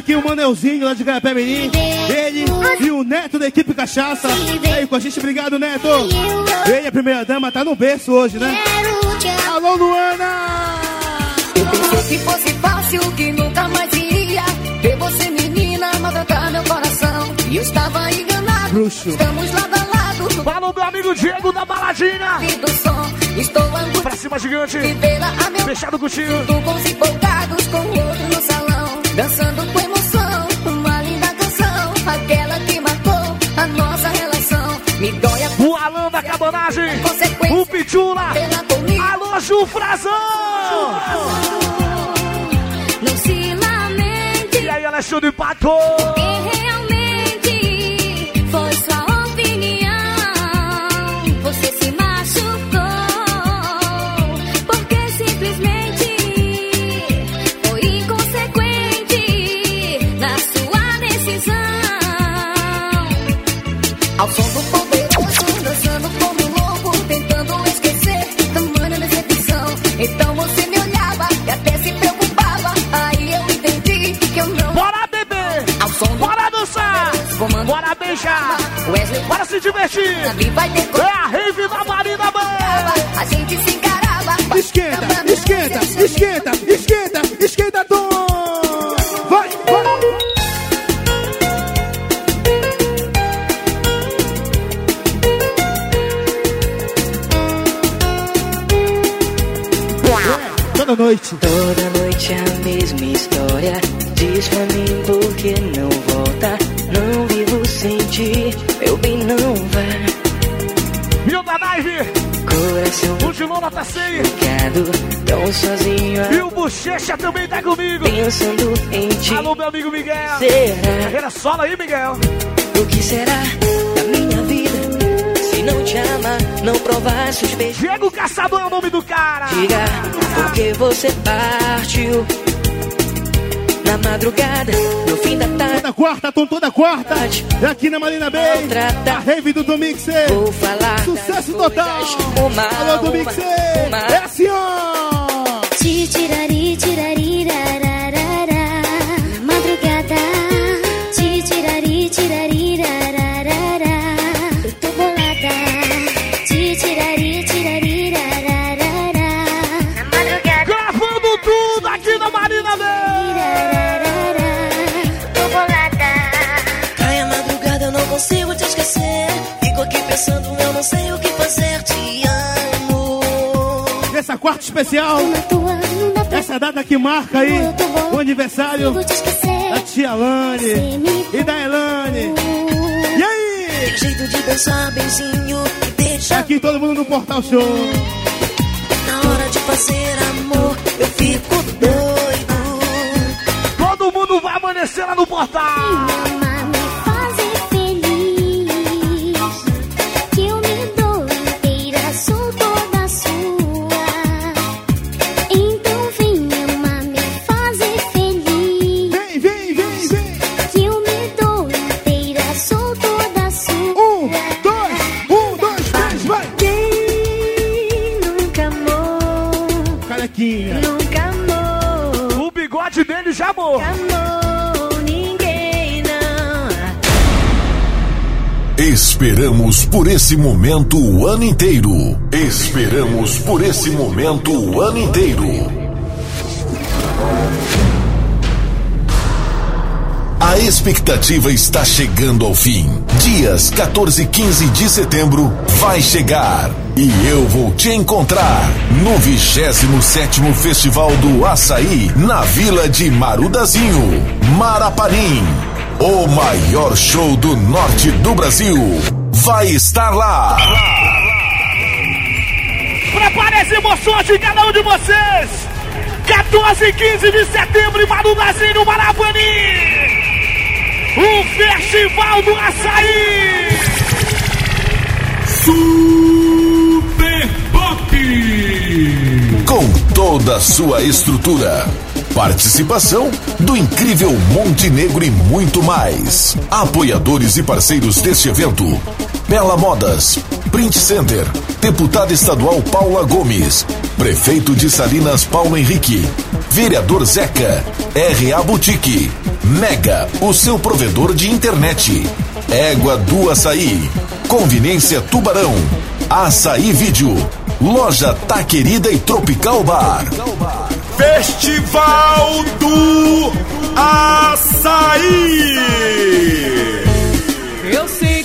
Speaker 28: aqui o Manelzinho lá de Garapé Menin. Ele e o Neto da equipe Cachaça. Tá aí com a gente, obrigado, Neto. Ele, a primeira dama, tá no berço hoje, né? Alô, Luana!
Speaker 31: Se fosse fácil, que nunca mais iria ver você, menina, maltratar meu coração. E eu estava enganado.
Speaker 28: Bruxo.
Speaker 31: Estamos lado a lado.
Speaker 2: Falou meu amigo Diego da baladinha.
Speaker 31: Estou andando.
Speaker 2: Pra cima, gigante. Fechado contigo.
Speaker 31: Sinto bons empolgados com outro no salão. Dançando com emoção. Uma linda canção. Aquela que marcou a nossa relação. Me dói a
Speaker 2: O Alan da cabanagem. O Pichula. Alô, Ju Frazão.
Speaker 14: Não se lamente.
Speaker 2: E aí, Alexandre Pato. Beijar!
Speaker 31: Wesley,
Speaker 2: Bora se divertir! É a rave da Marina Band!
Speaker 31: A gente se encarava.
Speaker 28: Esquenta, esquenta, esquenta, esquenta, esquenta, Tom! Vai, vai! Toda noite.
Speaker 4: Toda noite a mesma história. Diz pra mim Coração
Speaker 2: O Gilona tá sem.
Speaker 4: ligado, tão sozinho.
Speaker 2: E o Bochecha também tá comigo.
Speaker 4: Pensando em ti.
Speaker 2: Alô, meu amigo Miguel.
Speaker 4: Será?
Speaker 2: Carreira solo aí, Miguel.
Speaker 4: O que será da minha vida? Se não te amar, não provar seus beijos.
Speaker 2: Diego Caçador é o nome do cara.
Speaker 4: Diga porque você partiu na madrugada, no fim da tarde.
Speaker 28: Toda quarta, Tom, toda quarta. É aqui na Marina Bay. A rave do Domixer.
Speaker 4: Vou falar
Speaker 28: Sucesso total.
Speaker 4: Uma,
Speaker 28: Alô, Domixer. É assim, ó.
Speaker 14: Ti tirari,
Speaker 28: Quarta especial. Essa data que marca aí o aniversário da tia Lane e da Elane. E aí?
Speaker 4: Tem jeito de dançar benzinho deixa.
Speaker 28: Aqui todo mundo no Portal Show.
Speaker 4: Na hora de fazer amor, eu fico doido.
Speaker 2: Todo mundo vai amanhecer lá no portal.
Speaker 1: Esperamos por esse momento o ano inteiro. Esperamos por esse momento o ano inteiro. A expectativa está chegando ao fim. Dias 14 e 15 de setembro vai chegar. E eu vou te encontrar no 27º Festival do Açaí, na Vila de Marudazinho, Marapanim. O maior show do norte do Brasil vai estar lá.
Speaker 2: Prepare as emoções de cada um de vocês. 14 e 15 de setembro em Marudazinho, Marapani. O Festival do Açaí.
Speaker 1: Super Pop! Com toda a sua estrutura. Participação do incrível Montenegro e muito mais. Apoiadores e parceiros deste evento: Bela Modas, Print Center, Deputada Estadual Paula Gomes, Prefeito de Salinas Paulo Henrique, Vereador Zeca, RA Boutique, Mega, o seu provedor de internet, Égua do Açaí, Conveniência Tubarão, Açaí Vídeo, Loja Tá Querida e Tropical Bar.
Speaker 16: Festival do Açaí.
Speaker 18: Eu sei